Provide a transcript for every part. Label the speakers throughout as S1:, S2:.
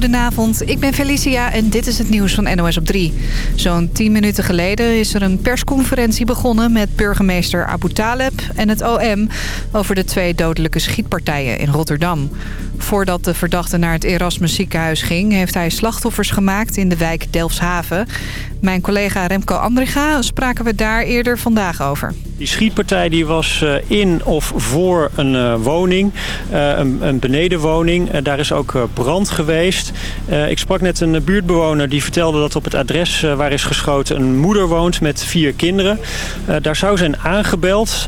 S1: goedenavond. Ik ben Felicia en dit is het nieuws van NOS op 3. Zo'n 10 minuten geleden is er een persconferentie begonnen... met burgemeester Abu Taleb en het OM... over de twee dodelijke schietpartijen in Rotterdam. Voordat de verdachte naar het Erasmus ziekenhuis ging... heeft hij slachtoffers gemaakt in de wijk Delfshaven. Mijn collega Remco Andriga spraken we daar eerder vandaag over.
S2: Die schietpartij die was eh, in of voor een uh, woning, een, een, benedenwoning. daar is ook brand geweest. ik sprak net een buurtbewoner die vertelde dat op het adres waar is geschoten een moeder woont met vier kinderen. daar zou zijn aangebeld,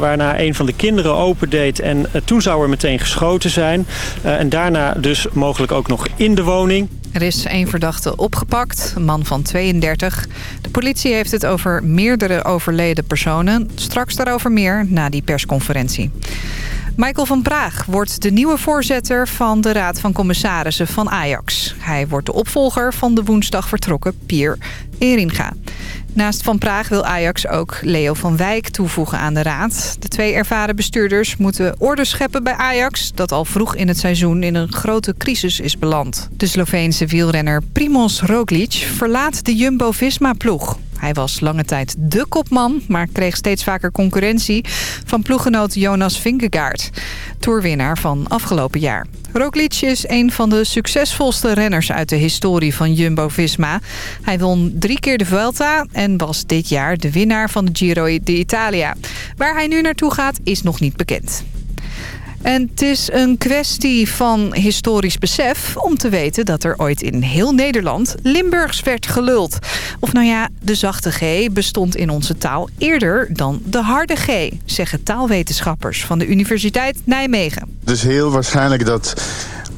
S2: waarna een van de kinderen opendeed en toen zou er meteen geschoten zijn. En daarna dus mogelijk ook nog in de woning.
S1: Er is één verdachte opgepakt, een man van 32. De politie heeft het over meerdere overleden personen. Straks daarover meer na die persconferentie. Michael van Praag wordt de nieuwe voorzitter van de Raad van Commissarissen van Ajax. Hij wordt de opvolger van de woensdag vertrokken Pier Eringa. Naast Van Praag wil Ajax ook Leo van Wijk toevoegen aan de raad. De twee ervaren bestuurders moeten orde scheppen bij Ajax... dat al vroeg in het seizoen in een grote crisis is beland. De Sloveense wielrenner Primoz Roglic verlaat de Jumbo-Visma-ploeg. Hij was lange tijd de kopman, maar kreeg steeds vaker concurrentie van ploeggenoot Jonas Vingegaard, toerwinnaar van afgelopen jaar. Roglic is een van de succesvolste renners uit de historie van Jumbo-Visma. Hij won drie keer de Vuelta en was dit jaar de winnaar van de Giro d'Italia. Waar hij nu naartoe gaat is nog niet bekend. En het is een kwestie van historisch besef om te weten dat er ooit in heel Nederland Limburgs werd geluld. Of nou ja, de zachte G bestond in onze taal eerder dan de harde G, zeggen taalwetenschappers van de Universiteit Nijmegen.
S3: Dus heel waarschijnlijk dat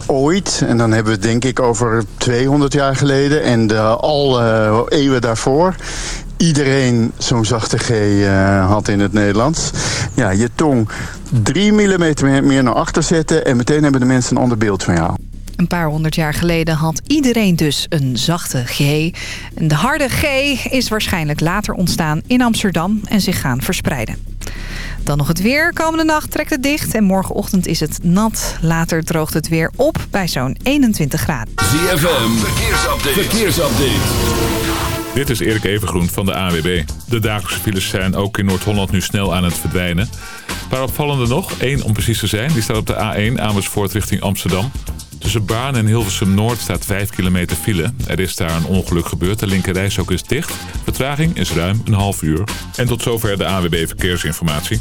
S3: ooit, en dan hebben we het denk ik over 200 jaar geleden en de, al uh, eeuwen daarvoor, iedereen zo'n zachte G uh, had in het Nederlands. Ja, je tong 3 mm meer naar achter zetten en meteen hebben de mensen een ander beeld van jou.
S1: Een paar honderd jaar geleden had iedereen dus een zachte G. En de harde G is waarschijnlijk later ontstaan in Amsterdam en zich gaan verspreiden. Dan nog het weer. Komende nacht trekt het dicht en morgenochtend is het nat. Later droogt het weer op bij zo'n 21 graden.
S4: ZFM, verkeersupdate. verkeersupdate.
S5: Dit is Erik Evengroen van de AWB. De dagelijkse files zijn ook in Noord-Holland nu snel aan het verdwijnen. Paar opvallende nog. Eén om precies te zijn. Die staat op de A1 Amersfoort richting Amsterdam. Tussen Baan en Hilversum Noord staat 5 kilometer file. Er is daar een ongeluk gebeurd. De linkerreis ook is dicht. Vertraging is ruim een half uur. En tot zover de AWB Verkeersinformatie.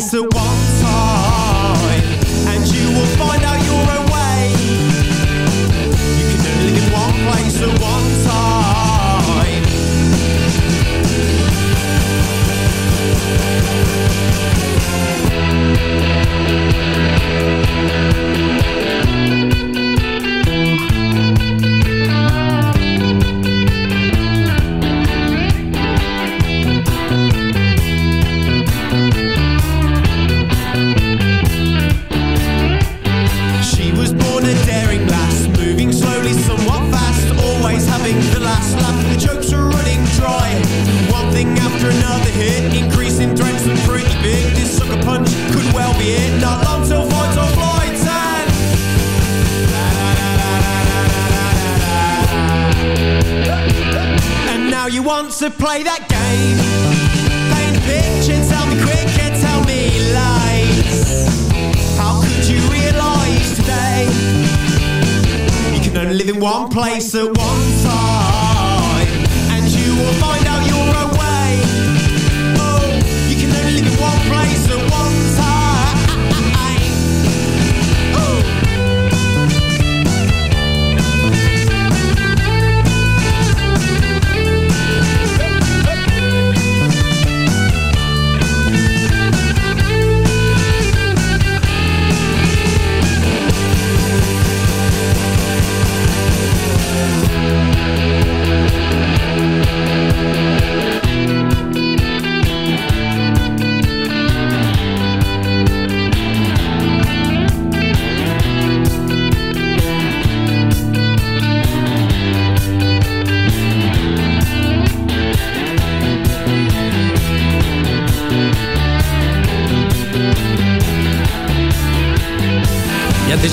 S6: One live in one place at one time, and you will find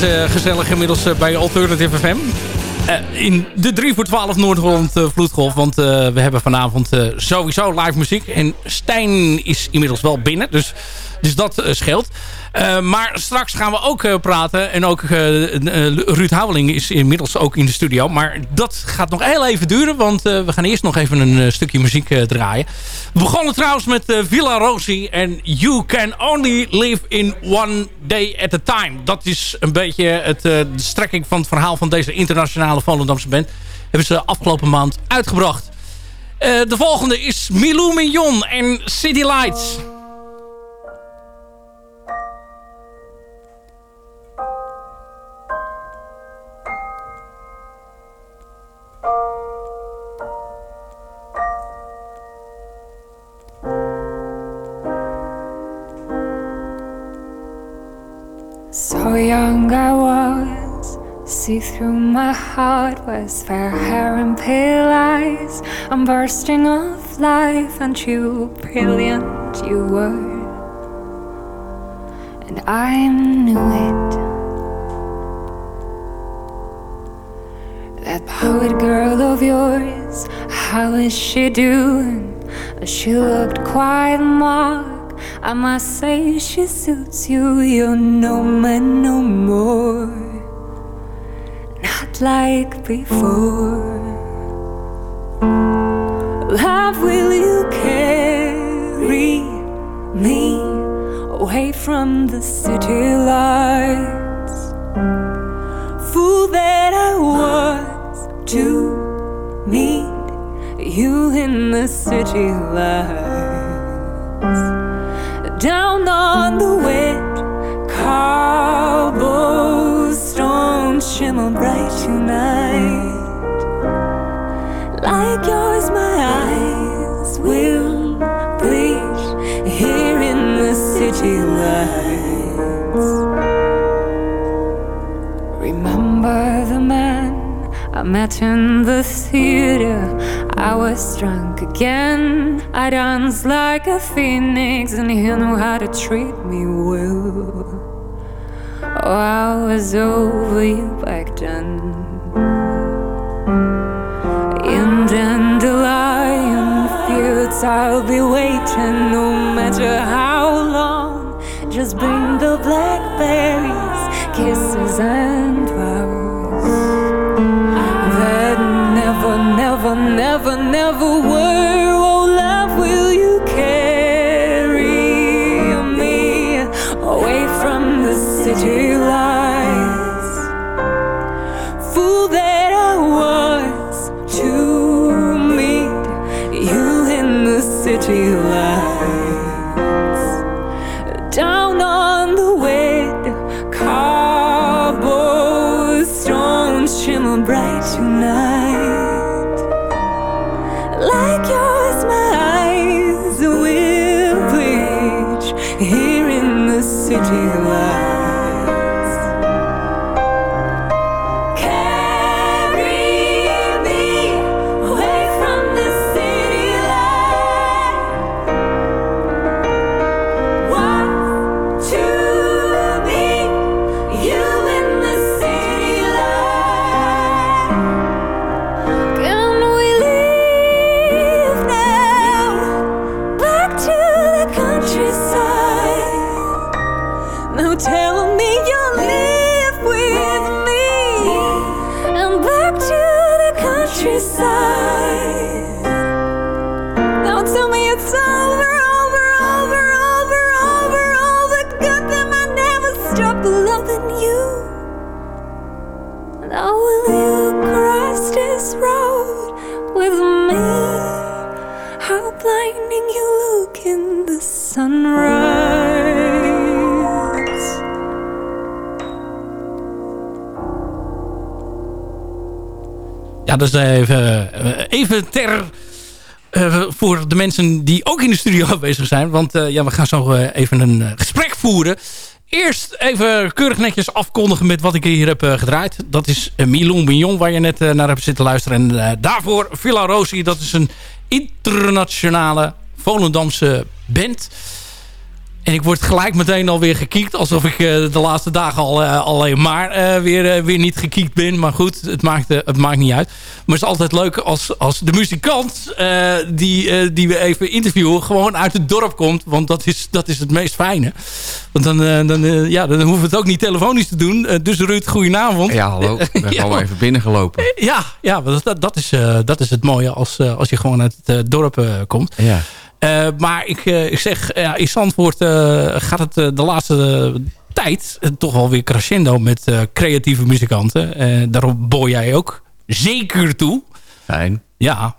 S7: eh, gezellig inmiddels eh, bij Alternative FM. Eh, in de 3 voor 12 Noord-Holland Vloedgolf. Want we hebben vanavond sowieso live muziek. En Stijn is inmiddels wel binnen. Dus, dus dat eh, scheelt. Eh, maar straks gaan we ook eh, praten. En ook Ruud Houweling is inmiddels ook in de studio. Maar dat gaat nog heel even duren. Want we gaan eerst nog even een stukje muziek draaien. We begonnen trouwens met Villa Rosi. En You Can Only Live in One Day at a Time. Dat is een beetje het, de strekking van het verhaal van deze internationale Volendamse band. Hebben ze afgelopen maand uitgebracht. De volgende is Milou Mignon en City Lights.
S8: See through my heart was fair hair and pale eyes. I'm bursting of life, and you brilliant you were, and I knew it. That poet girl of yours, how is she doing? She looked quite mock. I must say she suits you. You're no man no more, not like before. Love, will you carry me away from the city lights? Fool that I was to meet you in the city lights down on the met in the theater. I was drunk again. I danced like a phoenix, and he knew how to treat me well. Oh, I was over you back then. In dandelion fields, I'll be waiting no matter how long. Just bring the blackberries, kisses, and Vous.
S7: Dat is even, eh, even ter... eh, voor de mensen die ook in de studio aanwezig zijn. Want eh, ja, we gaan zo even een gesprek voeren. Eerst even keurig netjes afkondigen met wat ik hier heb gedraaid. Dat is Milon Mignon, waar je net naar hebt zitten luisteren. En daarvoor Villa Rosi, dat is een internationale Volendamse band. En ik word gelijk meteen alweer gekiekt. Alsof ik eh, de laatste dagen al eh, alleen maar eh, weer, weer niet gekiekt ben. Maar goed, het maakt, het maakt niet uit. Maar het is altijd leuk als, als de muzikant die, die we even interviewen... gewoon uit het dorp komt. Want dat is, dat is het meest fijne. Want dan, dan, ja, dan hoeven we het ook niet telefonisch te doen. Dus Ruud, goedenavond.
S9: Ja, hallo. Ik ben gewoon even binnengelopen.
S7: Ja, ja dat, dat, is, dat is het mooie als, als je gewoon uit het dorp komt.
S9: Ja.
S7: Eh, maar ik, eh, ik zeg, ja, in Zandvoort eh, gaat het de laatste tijd toch wel weer crescendo met creatieve muzikanten. Daarop boor jij ook zeker toe.
S9: Fijn.
S7: Ja,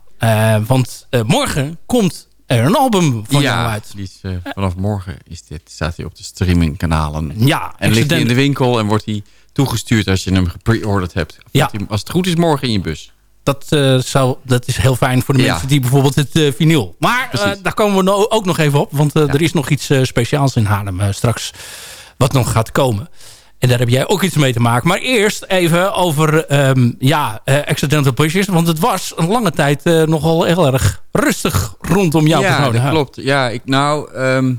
S7: want morgen komt er een album van jou
S9: ja,
S7: uit.
S9: is, eh, vanaf morgen is dit, staat hij op de streamingkanalen.
S7: Ja,
S9: En ligt hij in de winkel en wordt hij toegestuurd als je hem gepre-orderd hebt.
S7: Ja.
S9: Hij- Als het goed is, morgen in je bus.
S7: Dat, eh, zou, dat is heel fijn voor de
S9: Ja.
S7: mensen die bijvoorbeeld het eh, vinyl. Maar eh, daar komen we no- ook nog even op. Want
S9: Ja.
S7: er is nog iets speciaals in Haarlem straks. Wat nog gaat komen. En daar heb jij ook iets mee te maken. Maar eerst even over ehm, ja, Accidental Pushes. Want het was een lange tijd nogal heel erg rustig rondom jouw
S9: ja,
S7: persoon.
S9: dat
S7: hè?
S9: klopt. Ja, ik, nou, ehm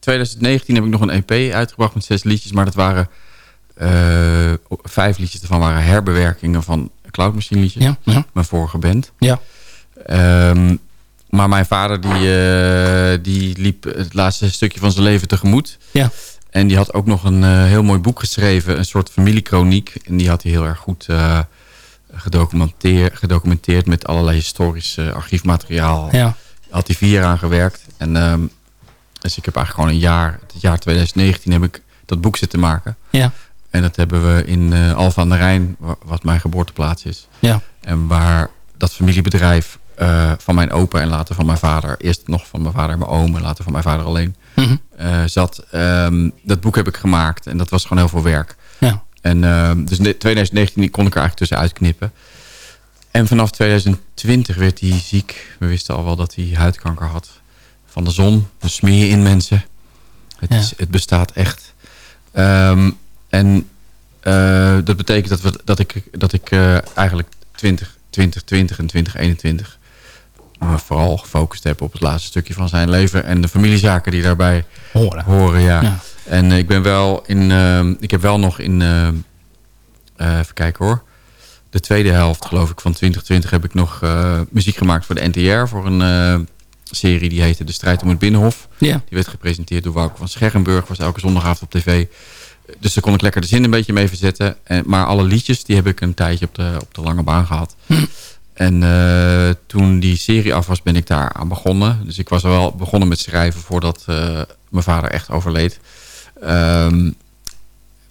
S9: 2019 heb ik nog een EP uitgebracht met zes liedjes. Maar dat waren vijf liedjes ervan waren herbewerkingen van Cloud Machine liedjes.
S7: Ja, ja,
S9: Mijn vorige band.
S7: ja.
S9: Ehm, maar mijn vader die, eh, die liep het laatste stukje van zijn leven tegemoet.
S7: Ja.
S9: En die had ook nog een eh, heel mooi boek geschreven. Een soort familiekroniek. En die had hij heel erg goed eh, gedocumenteerd, gedocumenteerd met allerlei historisch eh, archiefmateriaal.
S7: ja.
S9: Had hij vier jaar aan gewerkt. En ehm, dus ik heb eigenlijk gewoon een jaar, het jaar 2019 heb ik dat boek zitten maken.
S7: Ja.
S9: En dat hebben we in eh Alphen aan de Rijn, wa- wat mijn geboorteplaats is.
S7: Ja.
S9: En waar dat familiebedrijf eh, van mijn opa en later van mijn vader... eerst nog van mijn vader en mijn oom en later van mijn vader alleen...
S7: Mhm.
S9: eh, zat. Ehm, dat boek heb ik gemaakt en dat was gewoon heel veel werk.
S7: Ja.
S9: En ehm, dus in 2019 kon ik er eigenlijk tussenuit knippen. En vanaf 2020 werd hij ziek. We wisten al wel dat hij huidkanker had. Van de zon. Dus smeer je in mensen. Het,
S7: Ja.
S9: is, het bestaat echt. Ehm, en eh, dat betekent dat, we, dat ik, dat ik eh, eigenlijk 20, 2020 en 2021 me vooral gefocust heb op het laatste stukje van zijn leven. En de familiezaken die daarbij
S7: Horen.
S9: horen. Ja.
S7: Ja.
S9: En eh, ik ben wel in. ik heb wel nog in. eh, even kijken hoor. De tweede helft, geloof ik, van 2020 heb ik nog eh, muziek gemaakt voor de NTR. Voor een eh, serie die heette De Strijd om het Binnenhof.
S7: Ja.
S9: Die werd gepresenteerd door Wouter van Scherrenburg. Was elke zondagavond op tv. Dus daar kon ik lekker de zin een beetje mee verzetten. En, maar alle liedjes, die heb ik een tijdje op de, op de lange baan gehad. En eh, toen die serie af was, ben ik daar aan begonnen. Dus ik was al wel begonnen met schrijven voordat eh, mijn vader echt overleed. Ehm,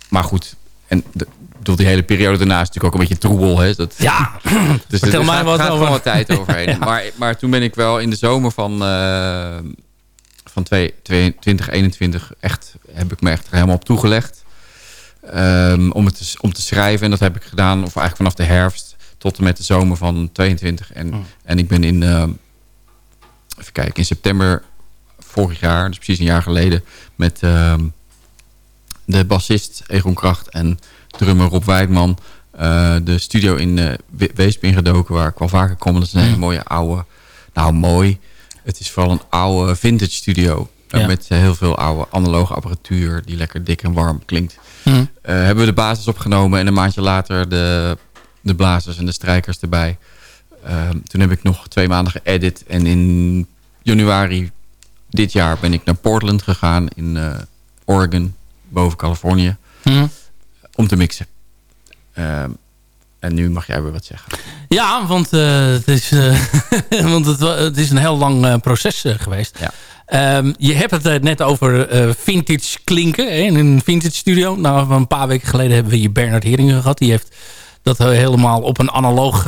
S9: maar goed, en de, bedoel, die hele periode daarna is natuurlijk ook een beetje troebel. Hè? Dat,
S7: Ja,
S9: dus
S7: vertel mij
S9: gaat,
S7: wat
S9: gaat
S7: over.
S9: gewoon wat tijd overheen.
S7: Ja.
S9: maar, maar toen ben ik wel in de zomer van, eh, van twee- twee- 2021 echt, heb ik me echt er helemaal op toegelegd. Ehm, om, het te, om te schrijven. En dat heb ik gedaan, of eigenlijk vanaf de herfst tot en met de zomer van 22. En,
S7: Oh.
S9: en ik ben in, ehm, even kijken, in september vorig jaar, dus precies een jaar geleden, met ehm, de bassist Egon Kracht en drummer Rob Wijdman eh, de studio in We- Weesp ingedoken, waar ik wel vaker kom. Dat is een hele mooie oude, nou mooi. Het is vooral een oude vintage studio. eh,
S7: Ja.
S9: Met heel veel oude analoge apparatuur die lekker dik en warm klinkt. Eh, hebben we de basis opgenomen en een maandje later de, de blazers en de strijkers erbij. Ehm, toen heb ik nog twee maanden geëdit. En in januari dit jaar ben ik naar Portland gegaan in eh, Oregon, boven Californië,
S7: Mhm.
S9: om te mixen. Ehm, en nu mag jij weer wat zeggen.
S7: Ja, want, eh, het, is, want het, het is een heel lang proces geweest.
S9: Ja.
S7: Ehm, je hebt het eh, net over eh, vintage klinken hè, in een vintage studio. Nou, een paar weken geleden hebben we hier Bernard Heringen gehad. Die heeft dat eh, helemaal op een analoog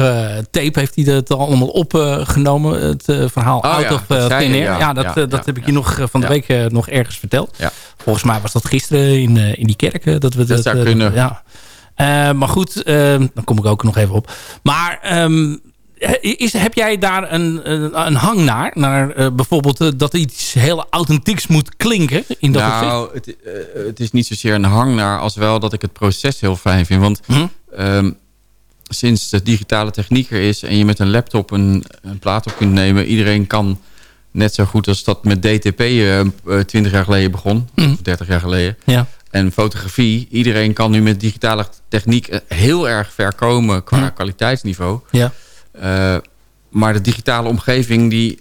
S7: tape heeft hij dat allemaal opgenomen. het verhaal
S9: Oh
S7: Out
S9: ja,
S7: of
S9: dat
S7: Thin Air.
S9: ja.
S7: Ja, dat,
S9: Ja,
S7: dat heb ik je nog van de week nog ergens verteld. Volgens mij was dat gisteren in, in die kerk. dat we
S9: Dat zou
S7: eh,
S9: kunnen.
S7: Ja. Maar goed, eh, dan kom ik ook nog even op. Maar ehm, is, heb jij daar een, een, een hang naar? Naar eh, bijvoorbeeld eh, dat iets heel authentieks moet klinken? In dat
S9: nou, het, eh, het is niet zozeer een hang naar... als wel dat ik het proces heel fijn vind. Want
S7: Hm?
S9: ehm, sinds de digitale techniek er is... en je met een laptop een, een plaat op kunt nemen... iedereen kan net zo goed als dat met DTP eh, eh, 20 jaar geleden begon.
S7: Hm.
S9: Of 30 jaar geleden.
S7: Ja.
S9: En fotografie, iedereen kan nu met digitale techniek... heel erg ver komen qua
S7: Hm.
S9: kwaliteitsniveau.
S7: Ja.
S9: Eh, maar de digitale omgeving die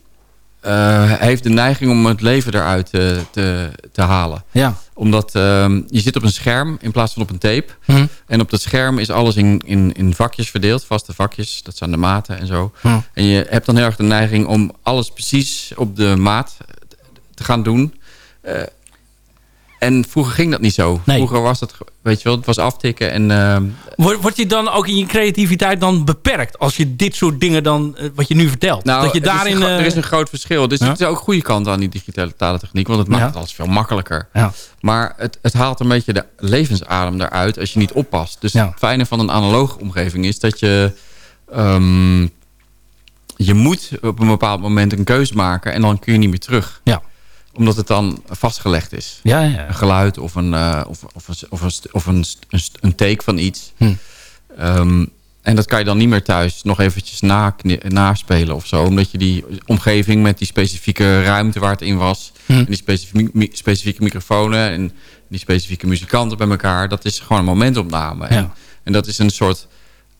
S9: eh, heeft de neiging om het leven eruit eh, te, te halen.
S7: Ja.
S9: Omdat ehm, je zit op een scherm in plaats van op een tape.
S7: Hm.
S9: En op dat scherm is alles in, in, in vakjes verdeeld, vaste vakjes. Dat zijn de maten en zo.
S7: Hm.
S9: En je hebt dan heel erg de neiging om alles precies op de maat te gaan doen. En vroeger ging dat niet zo.
S7: Nee.
S9: Vroeger was dat, weet je wel, het was aftikken en... ehm,
S7: Word, word je dan ook in je creativiteit dan beperkt? Als je dit soort dingen dan, eh, wat je nu vertelt.
S9: Nou,
S7: dat je
S9: is
S7: daarin...
S9: een
S7: eh,
S9: er is een groot verschil. Dus
S7: Ja?
S9: het is ook goede kant aan die digitale techniek. Want het maakt
S7: Ja.
S9: het alles veel makkelijker.
S7: Ja.
S9: Maar het, het haalt een beetje de levensadem eruit als je niet oppast. Dus
S7: Ja.
S9: het fijne van een analoge omgeving is dat je... ehm, je moet op een bepaald moment een keuze maken. En dan kun je niet meer terug.
S7: Ja.
S9: Omdat het dan vastgelegd is.
S7: ja, ja.
S9: Een geluid of een, eh, of, of, een, of, een, of een, een, take van iets.
S7: Hm.
S9: Ehm, en dat kan je dan niet meer thuis nog eventjes na, naspelen of zo. Omdat je die omgeving met die specifieke ruimte waar het in was...
S7: Hm.
S9: en die specifieke, specifieke microfonen en die specifieke muzikanten bij elkaar... dat is gewoon een momentopname. En,
S7: Ja.
S9: en dat is een soort...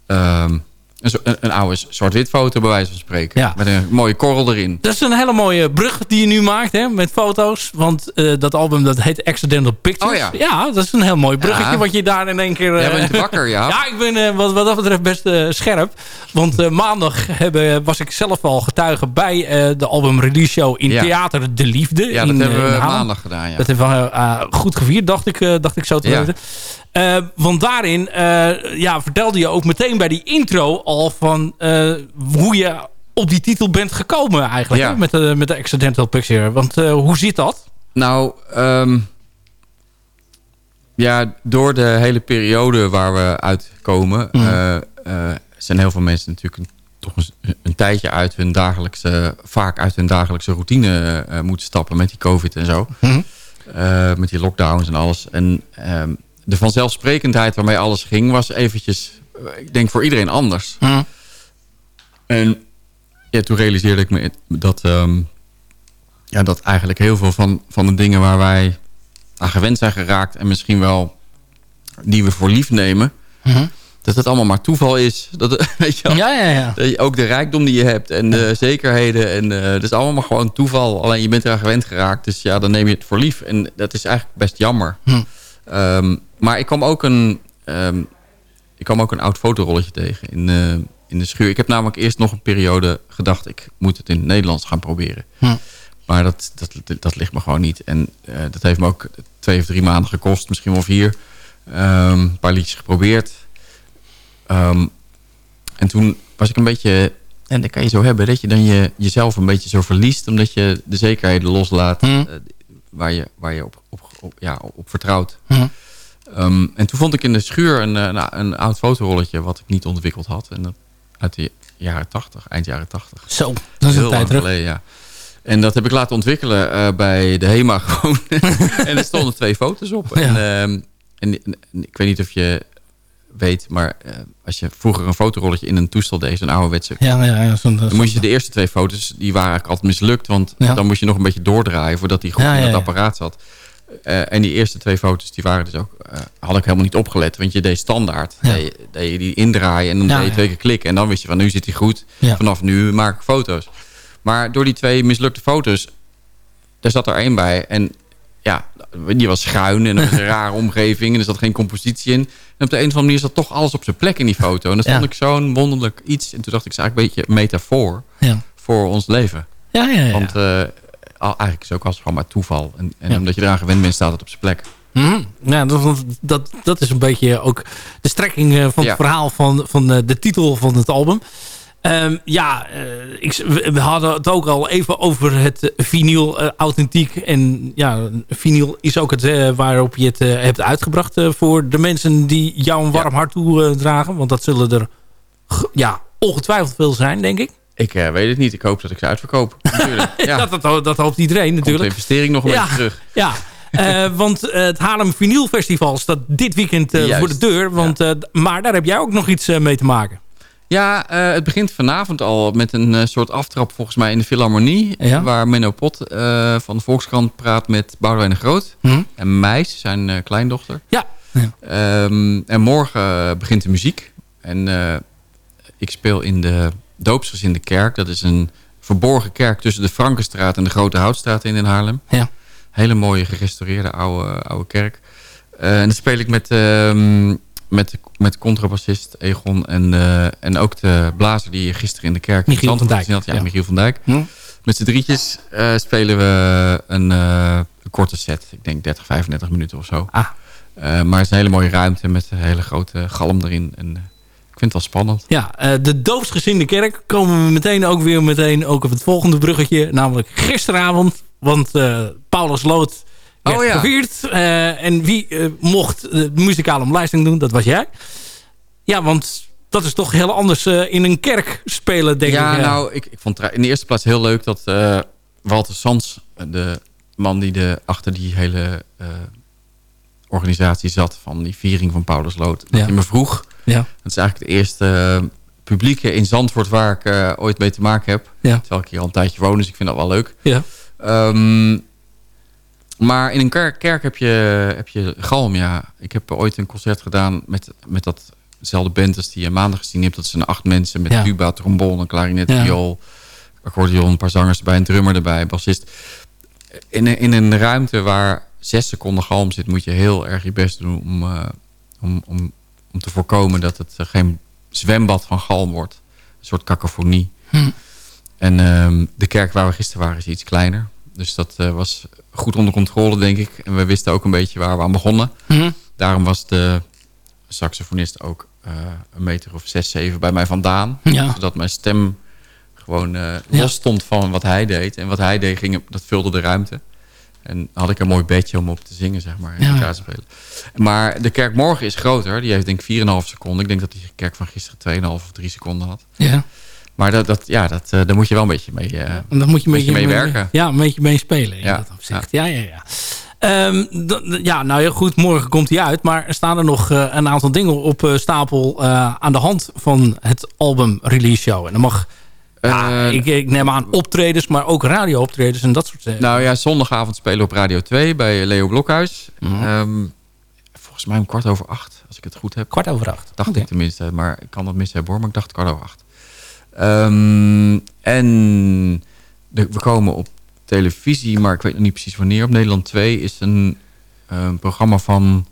S9: ehm, een, een, oude zwart-wit foto bij wijze van spreken.
S7: Ja.
S9: Met een mooie korrel erin.
S7: Dat is een hele mooie brug die je nu maakt hè, met foto's. Want eh, dat album dat heet Accidental Pictures.
S9: Oh ja.
S7: dat is een heel mooi bruggetje
S9: Ja.
S7: wat je daar in één keer... eh,
S9: Jij bent wakker, ja.
S7: Ja, ik ben eh, wat, wat dat betreft best eh, scherp. Want eh, maandag hebben, was ik zelf al getuige bij eh, de album release show in. Theater De Liefde.
S9: Ja, dat
S7: in,
S9: hebben
S7: eh,
S9: we maandag gedaan, ja.
S7: Dat hebben we eh, goed gevierd, dacht ik, eh, dacht ik zo te
S9: Ja.
S7: weten. Eh, want daarin eh, ja, vertelde je ook meteen bij die intro al van eh, hoe je op die titel bent gekomen eigenlijk.
S9: Ja.
S7: Hè? Met, de, met de Accidental Picture. Want hoe zit dat?
S9: Nou, ehm, ja, door de hele periode waar we uitkomen...
S7: Mhm.
S9: zijn heel veel mensen natuurlijk toch een, een tijdje uit hun dagelijkse... vaak uit hun dagelijkse routine eh, moeten stappen met die covid en zo.
S7: Mhm.
S9: Met die lockdowns en alles. En ehm, de vanzelfsprekendheid waarmee alles ging... was eventjes, eh, ik denk voor iedereen anders.
S7: Mhm.
S9: En ja, toen realiseerde ik me dat, ehm, ja, dat eigenlijk heel veel van, van de dingen waar wij aan gewend zijn geraakt... en misschien wel die we voor lief nemen...
S7: Mhm.
S9: dat het allemaal maar toeval is. Dat, weet je?
S7: Ja, ja, ja.
S9: Dat je ook de rijkdom die je hebt en de zekerheden. En eh dat is allemaal maar gewoon toeval. Alleen je bent eraan gewend geraakt. Dus ja, dan neem je het voor lief. En dat is eigenlijk best jammer.
S7: Hm.
S9: Ehm, maar ik kwam ook een, ehm, ik kwam ook een oud fotorolletje tegen in, eh, in de schuur. Ik heb namelijk eerst nog een periode gedacht... ik moet het in het Nederlands gaan proberen.
S7: Hm.
S9: Maar dat, dat, dat ligt me gewoon niet. En eh, dat heeft me ook twee of drie maanden gekost. Misschien wel vier. Ehm, een paar liedjes geprobeerd. Ehm, en toen was ik een beetje... En dat kan je zo hebben, dat je dan je, jezelf een beetje zo verliest... omdat je de zekerheden loslaat
S7: Hm.
S9: eh, waar je, waar je op, op, op, ja, op vertrouwt.
S7: Hm.
S9: Ehm, en toen vond ik in de schuur een, eh, een, een oud fotorolletje... wat ik niet ontwikkeld had. En dat uit de jaren 80, eind jaren 80.
S7: Zo, dat is een
S9: Heel
S7: tijd terug.
S9: geleden, ja. En dat heb ik laten ontwikkelen eh, bij de HEMA gewoon. en er stonden twee foto's op. En, ehm, en, en ik weet niet of je weet, maar eh, als je vroeger een fotorolletje in een toestel deed, zo'n ouderwetse...
S7: Ja, ja, ja. Zo'n,
S9: Dan moest je de eerste twee foto's, die waren eigenlijk altijd mislukt. Want
S7: Ja.
S9: dan moest je nog een beetje doordraaien voordat die goed in het apparaat zat. Eh, en die eerste twee foto's, die waren dus ook, eh, had ik helemaal niet opgelet. Want je deed standaard.
S7: Ja.
S9: Deed, je- deed je die indraaien en dan
S7: Ja,
S9: deed je twee keer klikken. En dan wist je van nu zit hij goed. Vanaf nu maak ik foto's. Maar door die twee mislukte foto's, daar zat er één bij. En ja, die was schuin en een rare omgeving. En er zat geen compositie in. En op de een of andere manier zat toch alles op zijn plek in die foto. En dat
S7: Ja.
S9: vond ik zo'n wonderlijk iets. En toen dacht ik, het is eigenlijk een beetje een metafoor
S7: Ja.
S9: voor ons leven.
S7: Ja, ja, ja.
S9: Want eh, eigenlijk is ook als gewoon maar toeval. En, en
S7: Ja.
S9: omdat je eraan gewend bent, staat het op zijn plek.
S7: Ja, dat, dat, dat is een beetje ook de strekking eh, van het
S9: Ja.
S7: verhaal van, van eh, de titel van het album. Ehm, ja, eh, ik, we, hadden het ook al even over het vinyl authentiek. En ja, vinyl is ook het waarop je het hebt uitgebracht voor de mensen die jou een warm hart toedragen. Want dat zullen er ja, ongetwijfeld veel zijn, denk ik.
S9: Ik eh, weet het niet. Ik hoop dat ik ze uitverkoop. Natuurlijk. Ja.
S7: dat, dat, dat hoopt iedereen
S9: Komt de
S7: natuurlijk.
S9: investering nog een
S7: Ja.
S9: beetje terug.
S7: Ja, eh, want eh, het Haarlem Vinyl Festival staat dit weekend voor de deur. Want, maar daar heb jij ook nog iets mee te maken.
S9: Ja, het begint vanavond al met een soort aftrap volgens mij in de Philharmonie.
S7: Ja.
S9: Waar Menno Pot van de Volkskrant praat met Boudewijn de Groot.
S7: Hm?
S9: En Meis, zijn kleindochter.
S7: Ja. Ja.
S9: Ehm, en morgen begint de muziek. En ik speel in de Doopsgezinde Kerk. Dat is een verborgen kerk tussen de Frankenstraat en de Grote Houtstraat in, in Haarlem.
S7: Ja.
S9: Hele mooie gerestaureerde oude, oude kerk. Eh, en dan speel ik met, ehm, met, met contrabassist Egon en, eh, en ook de blazer die je gisteren in de kerk in
S7: Michiel van Dijk.
S9: had. Ja,
S7: Ja.
S9: Michiel van Dijk.
S7: Hm?
S9: Met z'n drietjes eh, spelen we een, een korte set. Ik denk 30, 35 minuten of zo.
S7: Ah.
S9: Maar het is een hele mooie ruimte met een hele grote galm erin. En vind het wel spannend.
S7: Ja, eh, de doopsgezinde kerk komen we meteen ook weer meteen ook op het volgende bruggetje. Namelijk gisteravond. Want eh, Paulus Lood werd
S9: Oh ja.
S7: gevierd. Eh, en wie mocht de muzikale omlijsting doen? Dat was jij. Ja, want dat is toch heel anders in een kerk spelen, denk
S9: ja,
S7: ik. eh.
S9: nou, ik, ik vond in de eerste plaats heel leuk dat Walter Sans, de man die de, achter die hele organisatie zat van die viering van Paulus Lood, dat
S7: Ja.
S9: hij me vroeg.
S7: Ja.
S9: Dat is eigenlijk de eerste eh, publieke in Zandvoort waar ik eh, ooit mee te maken heb.
S7: Ja.
S9: Terwijl ik hier al een tijdje woon, dus ik vind dat wel leuk.
S7: Ja.
S9: Ehm, maar in een kerk, kerk heb, je, heb je galm, ja. Ik heb ooit een concert gedaan met, met datzelfde band als die je maandag gezien hebt. Dat zijn acht mensen met
S7: Ja.
S9: tuba, trombone, klarinet,
S7: Ja.
S9: viool, accordeon, een paar zangers erbij, een drummer erbij, bassist. In, een- in een ruimte waar zes seconden galm zit, moet je heel erg je best doen om, eh, om, om, om te voorkomen dat het eh, geen zwembad van galm wordt. Een soort cacophonie.
S7: Hm.
S9: En ehm, de kerk waar we gisteren waren is iets kleiner. Dus dat eh, was goed onder controle, denk ik. En we wisten ook een beetje waar we aan begonnen.
S7: Mhm.
S9: Daarom was de saxofonist ook eh, een meter of zes, zeven bij mij vandaan.
S7: Ja.
S9: Zodat mijn stem gewoon eh, los stond van wat hij deed. En wat hij deed, ging, dat vulde de ruimte. En had ik een mooi bedje om op te zingen, zeg maar. En
S7: Ja.
S9: spelen. Maar de kerk morgen is groter. Die heeft denk ik 4,5 seconden. Ik denk dat die kerk van gisteren 2,5 of 3 seconden had.
S7: Ja.
S9: Maar dat, dat, ja, dat, eh, daar moet je wel een beetje mee, eh
S7: En dan moet je een
S9: beetje mee werken.
S7: Ja, een beetje mee spelen in
S9: Ja.
S7: dat opzicht. Ja, ja, ja. Ehm, d- ja, nou ja, goed, morgen komt hij uit. Maar er staan er nog eh, een aantal dingen op stapel aan de hand van het album release show. En dan mag, ja,
S9: Eh,
S7: ik, ik neem aan optredens, maar ook radio-optredens en dat soort dingen.
S9: Nou ja, zondagavond spelen we op Radio 2 bij Leo Blokhuis.
S7: Mhm.
S9: Ehm, volgens mij om kwart over acht, als ik het goed heb.
S7: Kwart over acht.
S9: Dacht ik tenminste, maar ik kan dat mis hebben hoor. Maar ik dacht kwart over acht. Ehm, en de- we komen op televisie, maar ik weet nog niet precies wanneer. Op Nederland 2 is een, eh, programma van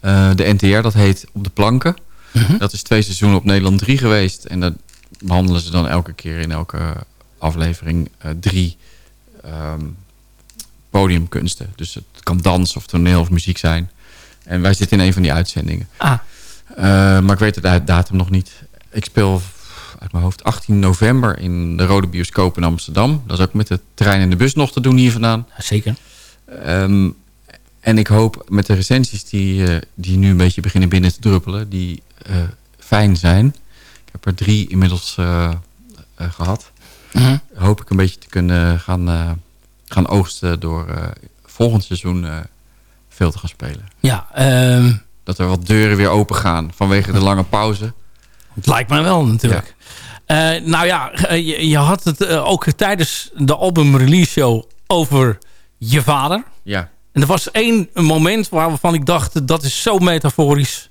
S9: eh, de NTR. Dat heet Op de Planken.
S7: Mhm.
S9: Dat is twee seizoenen op Nederland 3 geweest. En dat behandelen ze dan elke keer in elke aflevering eh, drie ehm, podiumkunsten. Dus het kan dans of toneel of muziek zijn. En wij zitten in een van die uitzendingen.
S7: Ah,
S9: Eh, maar ik weet de da- datum nog niet. Ik speel uit mijn hoofd 18 november in de Rode Bioscoop in Amsterdam. Dat is ook met de trein en de bus nog te doen hier vandaan.
S7: zeker.
S9: Ehm, en ik hoop met de recensies die, eh, die nu een beetje beginnen binnen te druppelen... die fijn zijn. Ik heb er drie inmiddels eh, eh, gehad.
S7: Mhm.
S9: Hoop ik een beetje te kunnen gaan, eh, gaan oogsten... door volgend seizoen veel te gaan spelen.
S7: Ja, ehm,
S9: Dat er wat deuren weer open gaan vanwege de lange pauze.
S7: het lijkt mij wel natuurlijk. Nou ja, je, je had het ook tijdens de album release show over je vader.
S9: Ja.
S7: En er was één moment waarvan ik dacht, dat is zo metaforisch.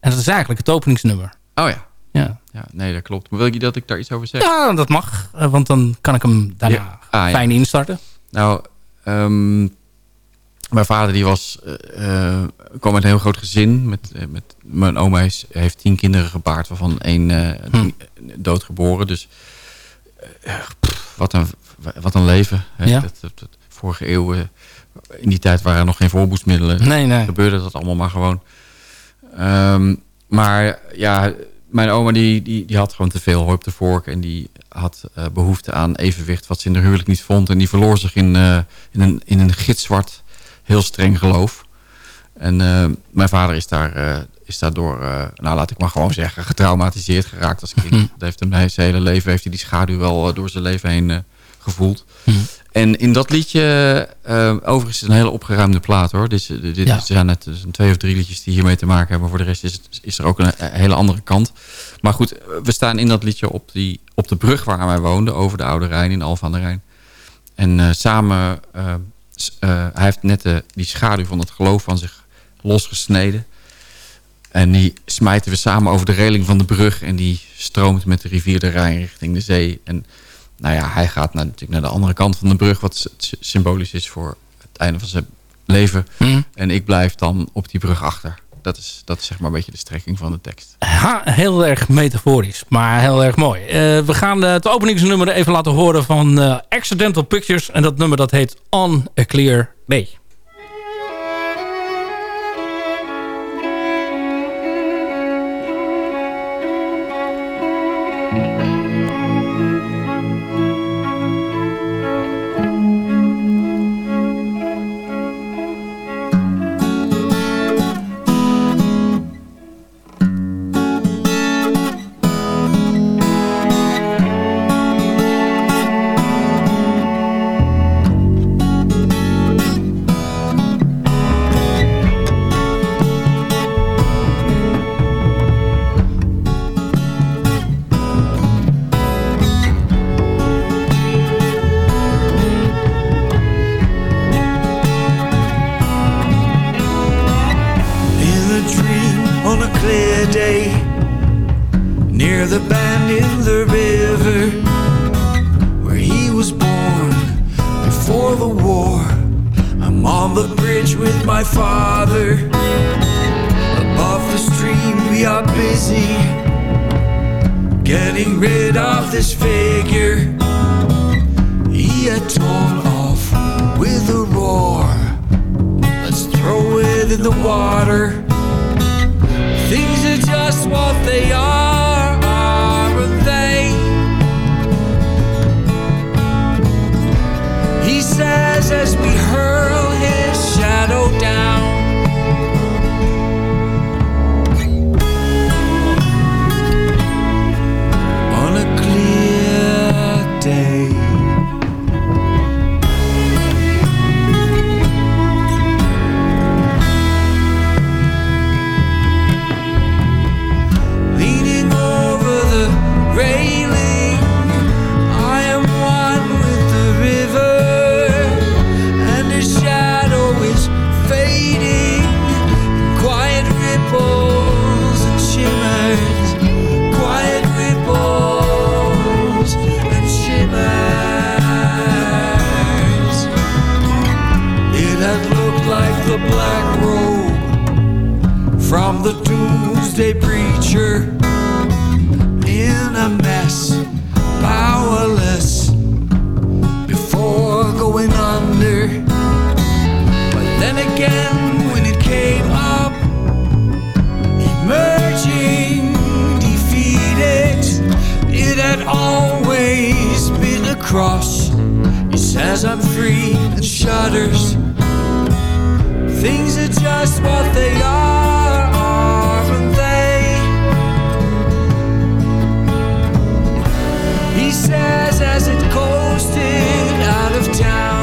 S7: En dat is eigenlijk het openingsnummer.
S9: Oh ja.
S7: Ja,
S9: ja. Nee, dat klopt. Maar wil je dat ik daar iets over zeg?
S7: ja dat mag. eh, Want dan kan ik hem daarna
S9: Ja. Ah, ja.
S7: fijn instarten.
S9: Nou, ehm, mijn vader die was, eh, kwam uit een heel groot gezin. Met, met, mijn oma is, heeft tien kinderen gebaard, waarvan één eh,
S7: Hm.
S9: doodgeboren. Dus pff, wat, een, wat een leven.
S7: Ja.
S9: Dat, dat- dat- vorige eeuw, in die tijd waren er nog geen voorboedsmiddelen.
S7: Nee, nee.
S9: Gebeurde dat allemaal maar gewoon. Ehm, maar ja, mijn oma die, die, die had gewoon te veel hooi op de vork. En die had eh, behoefte aan evenwicht wat ze in de huwelijk niet vond. En die verloor zich in, eh, in, een, in een gitzwart, heel streng geloof. En eh, mijn vader is, daar, is daardoor, nou laat ik maar gewoon zeggen, getraumatiseerd geraakt als kind. Dat heeft hem zijn hele leven, heeft hij die schaduw wel door zijn leven heen eh, gevoeld. En in dat liedje, eh, overigens is het een hele opgeruimde plaat hoor. Dit, is- dit
S7: Ja.
S9: is- zijn net twee of drie liedjes die hiermee te maken hebben. Voor de rest is, het, is er ook een, een hele andere kant. Maar goed, we staan in dat liedje op, die, op de brug waar wij woonden. Over de Oude Rijn in Alphen aan de Rijn. En eh, samen, eh, eh, hij heeft net de, die schaduw van het geloof van zich losgesneden. En die smijten we samen over de reling van de brug. En die stroomt met de rivier de Rijn richting de zee. En nou ja, hij gaat naar, natuurlijk naar de andere kant van de brug. Wat symbolisch is voor het einde van zijn leven.
S7: Mhm.
S9: En ik blijf dan op die brug achter. Dat is, dat is zeg maar een beetje de strekking van de tekst.
S7: Ha, heel erg metaforisch, maar heel erg mooi. Eh, we gaan eh, het openingsnummer even laten horen van eh, Accidental Pictures. En dat nummer dat heet On a Clear Day.
S6: Getting rid of this figure. He had torn off with a roar. Let's throw it in the water. Things are just what they are, aren't they? He says as we hurl his shadow down. Cross. He says I'm free and shudders. Things are just what they are, aren't they? He says as it coasted out of town.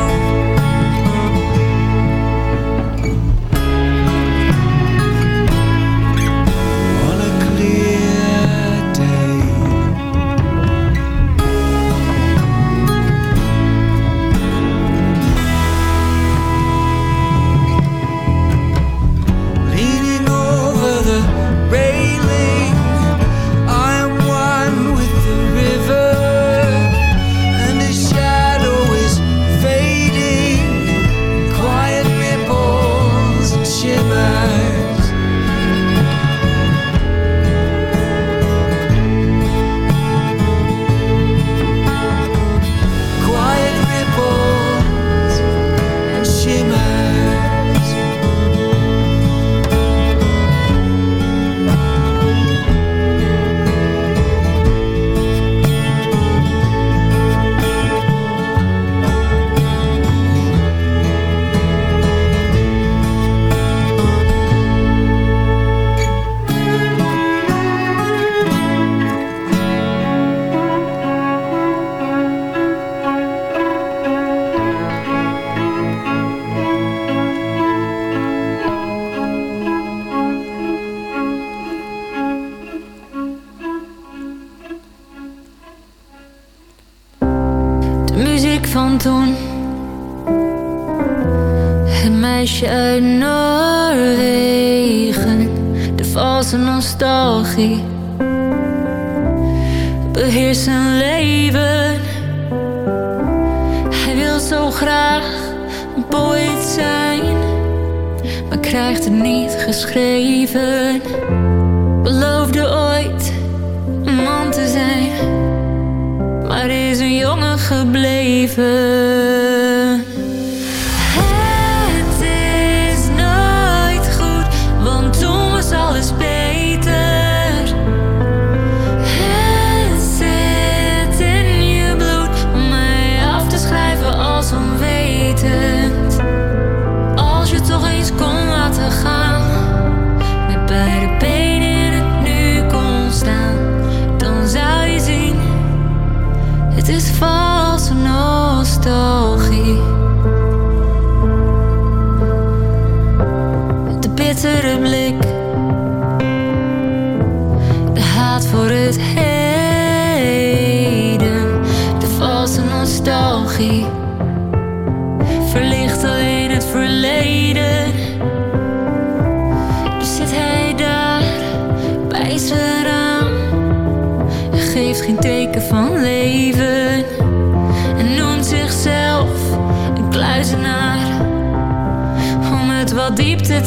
S10: gebleven.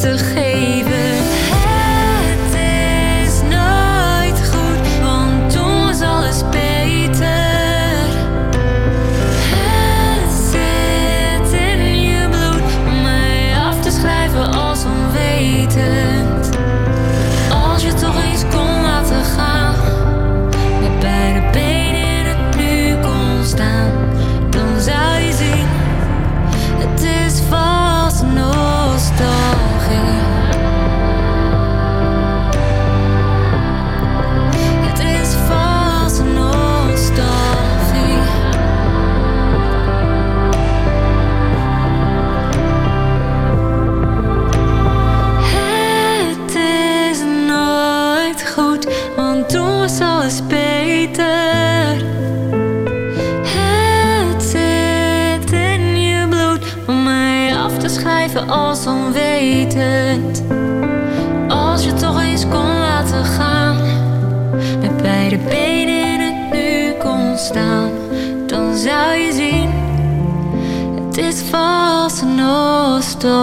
S10: prettig Als je toch eens kon laten gaan, met beide benen in het nu kon staan, dan zou je zien: het is valse nostalgie.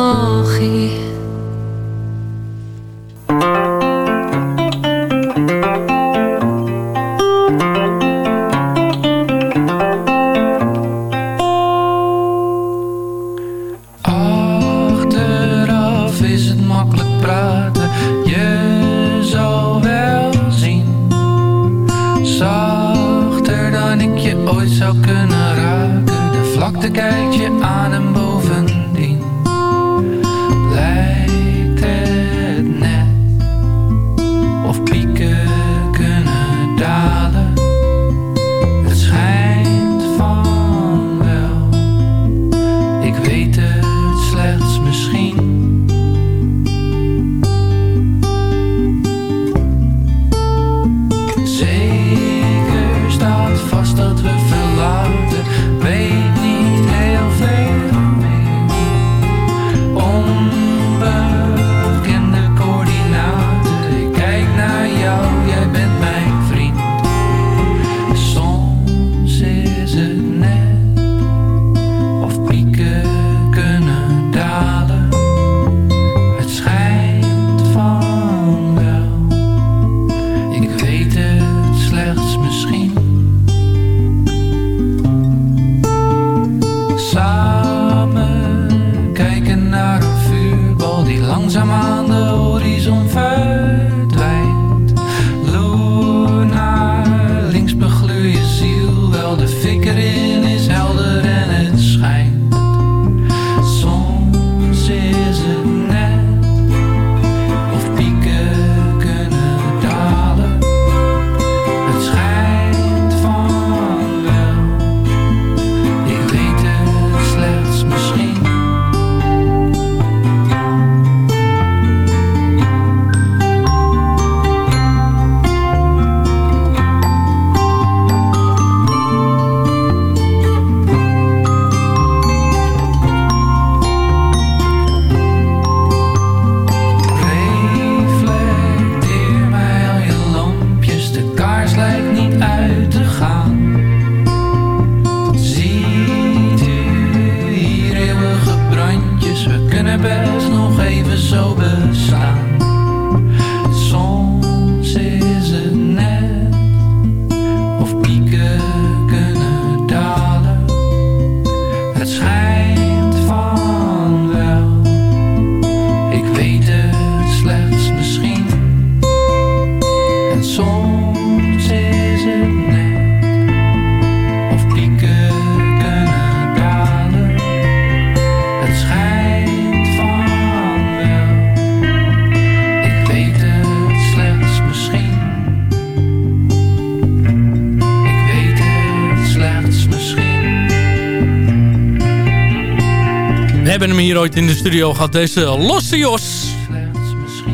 S7: Studio gehad, deze Losse Jos.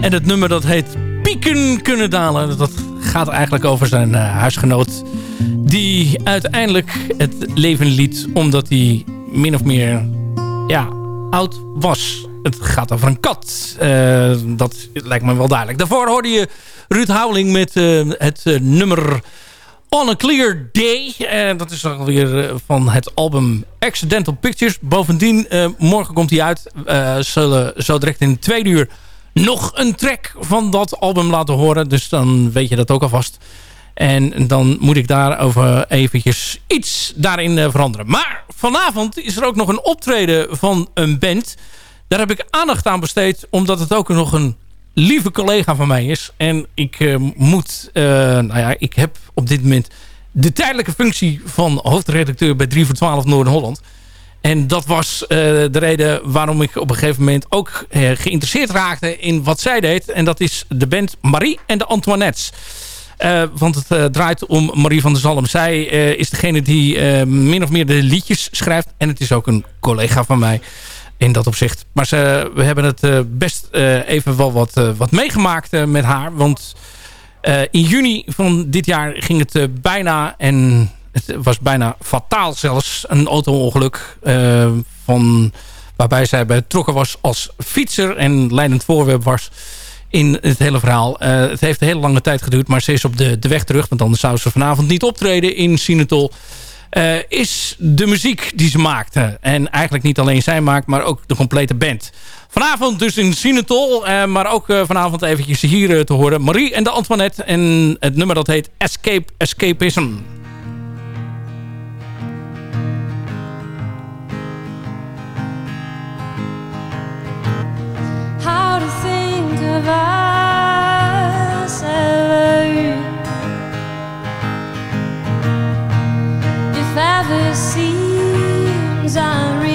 S7: En het nummer dat heet Pieken kunnen dalen. Dat gaat eigenlijk over zijn eh, huisgenoot. Die uiteindelijk het leven liet omdat hij min of meer ja, oud was. Het gaat over een kat. Eh, dat lijkt me wel duidelijk. Daarvoor hoorde je Ruud Houweling met eh, het nummer On a Clear Day. En dat is alweer eh, van het album Accidental Pictures. Bovendien, eh, morgen komt hij uit. Eh zullen zo direct in het tweede uur nog een track van dat album laten horen. Dus dan weet je dat ook alvast. En dan moet ik daarover eventjes iets daarin eh, veranderen. Maar vanavond is er ook nog een optreden van een band. Daar heb ik aandacht aan besteed. Omdat het ook nog een lieve collega van mij is. En ik eh, moet... eh, nou ja, ik heb op dit moment de tijdelijke functie van hoofdredacteur bij 3 voor 12 Noord-Holland. En dat was eh, de reden waarom ik op een gegeven moment ook geïnteresseerd raakte in wat zij deed. En dat is de band Marie en de Antoinettes. Want het draait om Marie van der Zalm. Zij is degene die min of meer de liedjes schrijft. En het is ook een collega van mij in dat opzicht. Maar ze, we hebben het eh, best eh, even wel wat, eh, wat meegemaakt met haar. Want in juni van dit jaar ging het bijna... en het was bijna fataal zelfs. Een auto-ongeluk van, waarbij zij betrokken was als fietser... en leidend voorwerp was in het hele verhaal. Het heeft een hele lange tijd geduurd, maar ze is op de, de weg terug. Want anders zou ze vanavond niet optreden in Sinatol. Eh, is de muziek die ze maakte. En eigenlijk niet alleen zij maakt, maar ook de complete band. Vanavond dus in Sinatol, eh, maar ook eh, vanavond eventjes hier te horen. Marie en de Antoinette en het nummer dat heet Escape Escapism.
S11: seems I'm.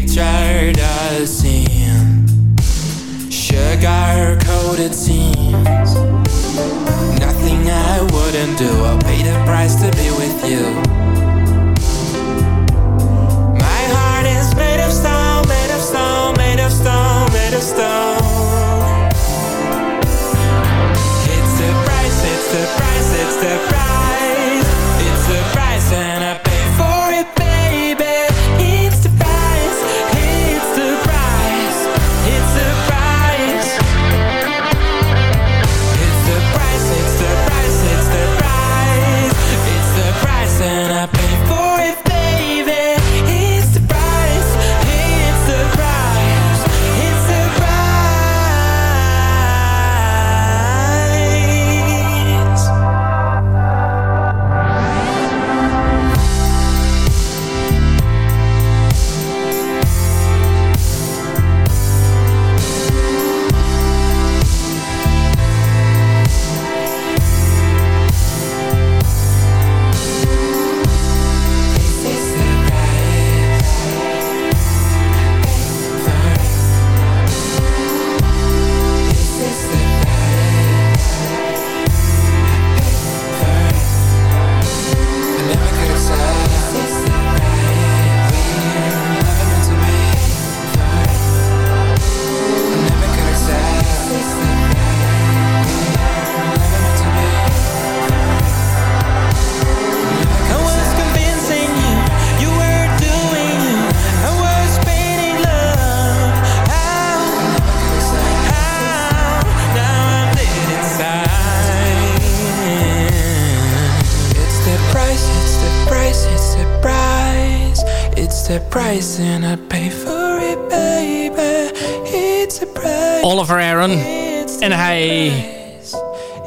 S10: Picture us in sugar coated scenes. Nothing I wouldn't do, I'll pay the price to be with you. My heart is made of stone, made of stone, made of stone, made of stone. It's the price, it's the price. A price and I pay for it, baby. It's a price.
S7: Oliver Aaron. En hij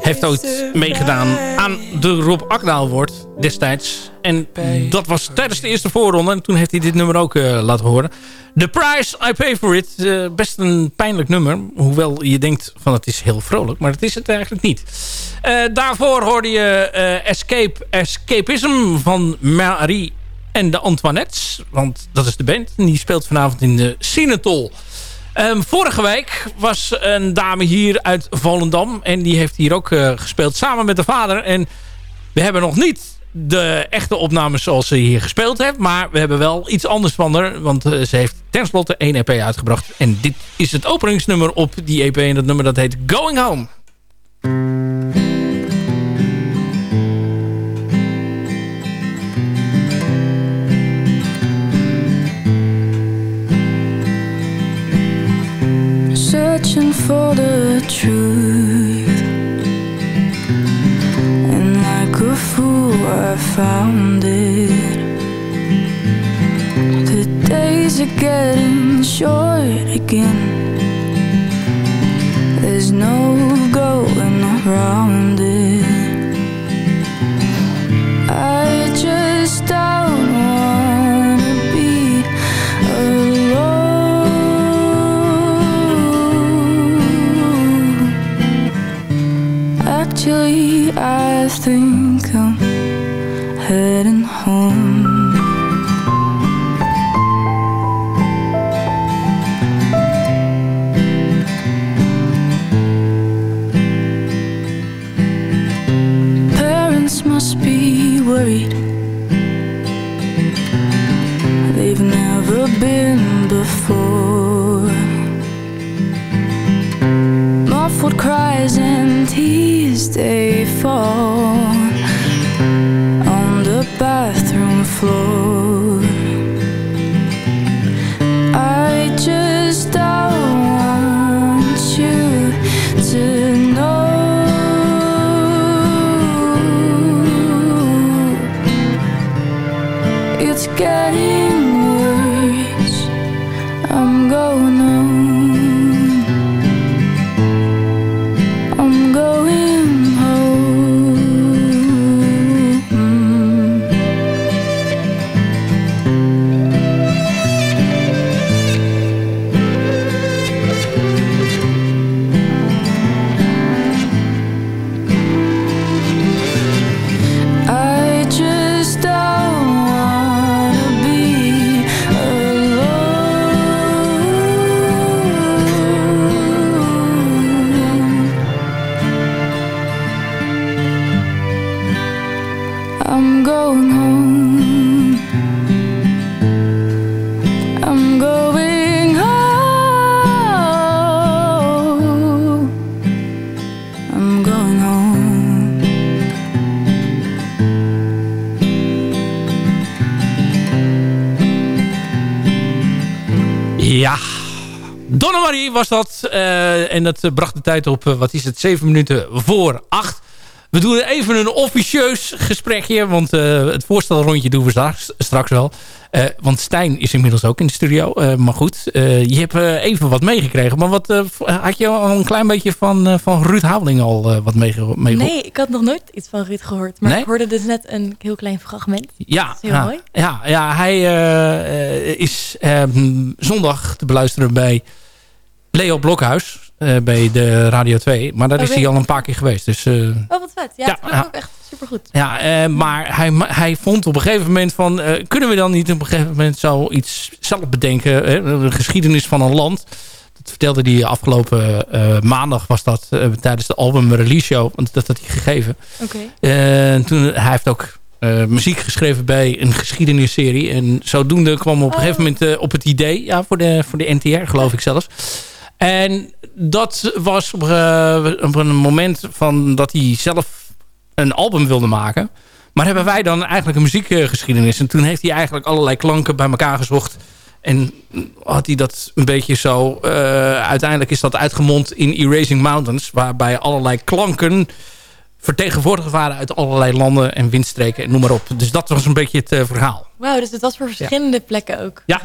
S7: heeft ooit meegedaan aan de Rob Akdaal wordt destijds. En dat was tijdens de eerste voorronde. En toen heeft hij dit nummer ook eh, laten horen. The Price I Pay For It. Eh, best een pijnlijk nummer. Hoewel je denkt van het is heel vrolijk. Maar dat is het eigenlijk niet. Eh, daarvoor hoorde je Escape Escapism van Marie en de Antoinettes. Want dat is de band. En die speelt vanavond in de Sinatol. Ehm, vorige week was een dame hier uit Volendam. En die heeft hier ook uh, gespeeld samen met de vader. En we hebben nog niet de echte opnames zoals ze hier gespeeld heeft. Maar we hebben wel iets anders van haar. Want uh, ze heeft tenslotte één EP uitgebracht. En dit is het openingsnummer op die EP. En dat nummer dat heet Going Home.
S12: Searching for the truth. And like a fool I found it. The days are getting short again. There's no going around it Actually, I think I'm heading
S7: en dat eh, bracht de tijd op, eh, wat is het, 7 minuten voor 8. We doen even een officieus gesprekje. Want eh, het voorstelrondje doen we straks, straks wel. Want Stijn is inmiddels ook in de studio. Maar goed, je hebt even wat meegekregen. Maar wat, had je al een klein beetje van, van Ruud Houding al wat meege meege-
S13: Nee, ik had nog nooit iets van Ruud gehoord. Maar
S7: Nee?
S13: ik hoorde dus net een heel klein fragment.
S7: Ja,
S13: Dat is heel
S7: ja,
S13: mooi.
S7: Ja, ja hij is ehm, zondag te beluisteren bij Leo Blokhuis. Eh, bij de Radio 2. Maar daar
S13: Oh,
S7: is hij al een paar keer geweest. Dus eh,
S13: Oh, wat vet. Ja,
S7: Ja, ja.
S13: ook echt supergoed.
S7: ja, eh, maar hij, hij vond op een gegeven moment van... kunnen we dan niet op een gegeven moment zoiets zelf bedenken? Hè? De geschiedenis van een land. Dat vertelde hij afgelopen maandag was dat tijdens de album release show. Want dat had hij gegeven.
S13: Oké.
S7: Toen, hij heeft ook muziek geschreven bij een geschiedenisserie. En zodoende kwam op een gegeven moment op het idee. Ja, voor de, voor de NTR geloof ik zelfs. En dat was op, eh, op een moment van dat hij zelf een album wilde maken. Maar hebben wij dan eigenlijk een muziekgeschiedenis. En toen heeft hij eigenlijk allerlei klanken bij elkaar gezocht. En had hij dat een beetje zo... eh, uiteindelijk is dat uitgemond in Erasing Mountains. Waarbij allerlei klanken vertegenwoordigd waren uit allerlei landen en windstreken en noem maar op. Dus dat was een beetje het eh, verhaal.
S13: Wauw, dus het was voor verschillende plekken ook.
S7: Ja.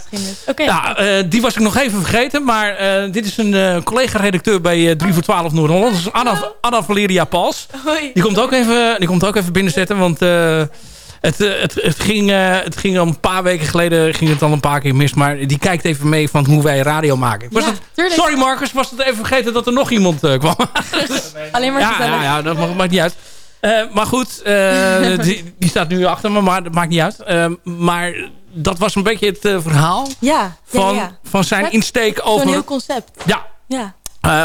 S7: Ja, eh, die was ik nog even vergeten. Maar eh, dit is een eh, collega-redacteur bij eh 3 voor 12 Noord-Holland. Dat is Anna, Anna Valeria Pals.
S13: Hoi.
S7: Die komt ook even, die komt ook even binnenzetten. Want het, het, het, ging, het ging al een paar weken geleden ging het al een paar keer mis. Maar die kijkt even mee van hoe wij radio maken. Was
S13: Ja,
S7: sorry Marcus, was het even vergeten dat er nog iemand kwam.
S13: Alleen maar
S7: ja, ja, ja, dat maakt niet uit. Eh, maar goed, eh, die, die staat nu achter me, maar dat maakt niet uit. Eh, maar dat was een beetje het verhaal
S13: Ja,
S7: van,
S13: ja, ja.
S7: van zijn insteek
S13: Zo'n
S7: over...
S13: heel concept.
S7: Ja,
S13: Ja.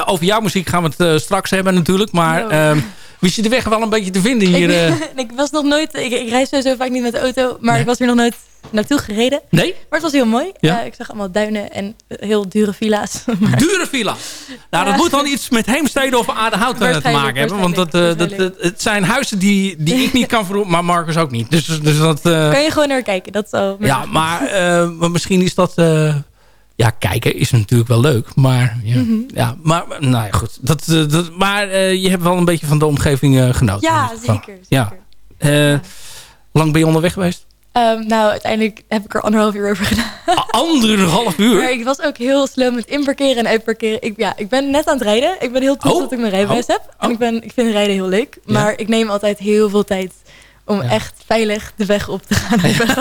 S7: over jouw muziek gaan we het straks hebben natuurlijk. Maar ehm wist je de weg wel een beetje te vinden hier?
S13: ik, ik was nog nooit... Ik, ik reis sowieso vaak niet met de auto. Maar ik was hier nog nooit naartoe gereden.
S7: Nee?
S13: Maar het was heel mooi.
S7: Ja?
S13: Eh, ik zag allemaal duinen en heel dure villa's. Maar-
S7: Dure villa. Nou, dat moet dan iets met Heemstede of Aardehout eh, te maken hebben. Want dat, eh, dat,
S13: waarschijnlijk.
S7: het zijn huizen die, die ik niet kan verroepen, maar Marcus ook niet. Dus, dus dat... eh,
S13: Kan je gewoon naar kijken. Dat al...
S7: Ja, maar, eh, maar misschien is dat... eh, ja, kijken is natuurlijk wel leuk. Maar, ja,
S13: Mhm.
S7: ja, maar nou ja, goed. Dat, eh, dat, maar eh, je hebt wel een beetje van de omgeving eh, genoten.
S13: Ja,
S7: geval.
S13: zeker.
S7: Ja. Eh, Lang ben je onderweg geweest?
S13: Ehm, nou, uiteindelijk heb ik er anderhalf uur over gedaan.
S7: Anderhalf uur?
S13: Maar ik was ook heel slow met inparkeren en uitparkeren. Ik, ja, ik ben net aan het rijden. Ik ben heel trots
S7: Oh.
S13: dat ik mijn rijbewijs
S7: Oh.
S13: heb. En ik, ben, ik vind rijden heel leuk.
S7: Ja.
S13: Maar ik neem altijd heel veel tijd om
S7: Ja.
S13: echt veilig de weg op te gaan. weg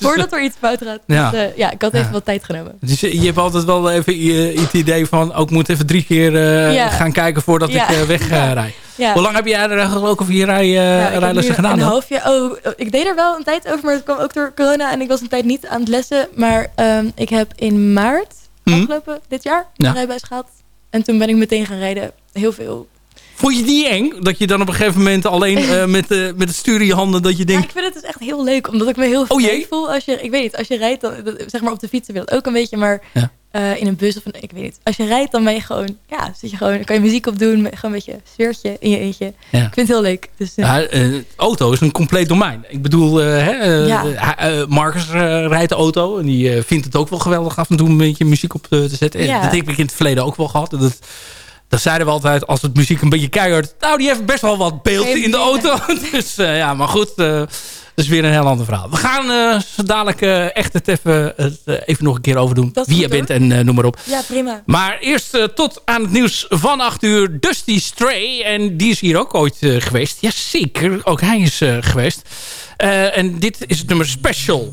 S13: Voordat er iets fout gaat.
S7: Ja.
S13: Dus ja, ik had even
S7: Ja.
S13: wat tijd genomen.
S7: Dus je je hebt altijd wel even het idee van... ook moet even drie keer eh, gaan kijken voordat ik eh, wegrij.
S13: Ja.
S7: Hoe lang heb jij er eigenlijk ook over je rij, eh,
S13: Ja, ik heb
S7: rijlessen gedaan?
S13: Een
S7: dan?
S13: half jaar. Oh, ik deed er wel een tijd over, maar het kwam ook door corona. En ik was een tijd niet aan het lessen. Maar ehm, ik heb in maart,
S7: Mhm.
S13: afgelopen dit jaar,
S7: Ja.
S13: een rijbewijs gehad. En toen ben ik meteen gaan rijden. Heel veel.
S7: Vond je het niet eng? Dat je dan op een gegeven moment alleen eh, met, eh, met het stuur in je handen... dat je
S13: Ja,
S7: denkt...
S13: ik vind het dus echt heel leuk, omdat ik me heel
S7: Oh,
S13: voel als je, ik weet niet, als je rijdt, dan, zeg maar op de fietsen wil het ook een beetje, maar
S7: Ja.
S13: Eh, in een bus of een, ik weet niet, als je rijdt, dan ben je gewoon, ja, zit je gewoon, dan kan je muziek opdoen, gewoon een beetje sfeertje in je eentje.
S7: Ja.
S13: Ik vind het heel leuk. Dus, ja.
S7: Ja, eh, auto is een compleet domein. Ik bedoel, eh, hè, eh,
S13: Ja.
S7: eh, eh, Marcus eh, rijdt de auto. En die eh, vindt het ook wel geweldig af en toe een beetje muziek op te, te zetten. Dat heb ik in het verleden ook wel gehad. Dat, dat zeiden we altijd als het muziek een beetje keihard... Nou, die heeft best wel wat beeld in de auto. dus eh, ja, maar goed... dat is weer een heel ander verhaal. We gaan eh, zo dadelijk eh, echt het even, eh, even nog een keer overdoen.
S13: Dat
S7: Wie je bent en noem maar op.
S13: ja, prima.
S7: Maar eerst tot aan het nieuws van 8 uur. Dusty Stray. En die is hier ook ooit geweest. Jazeker, ook hij is geweest. En dit is het nummer Special.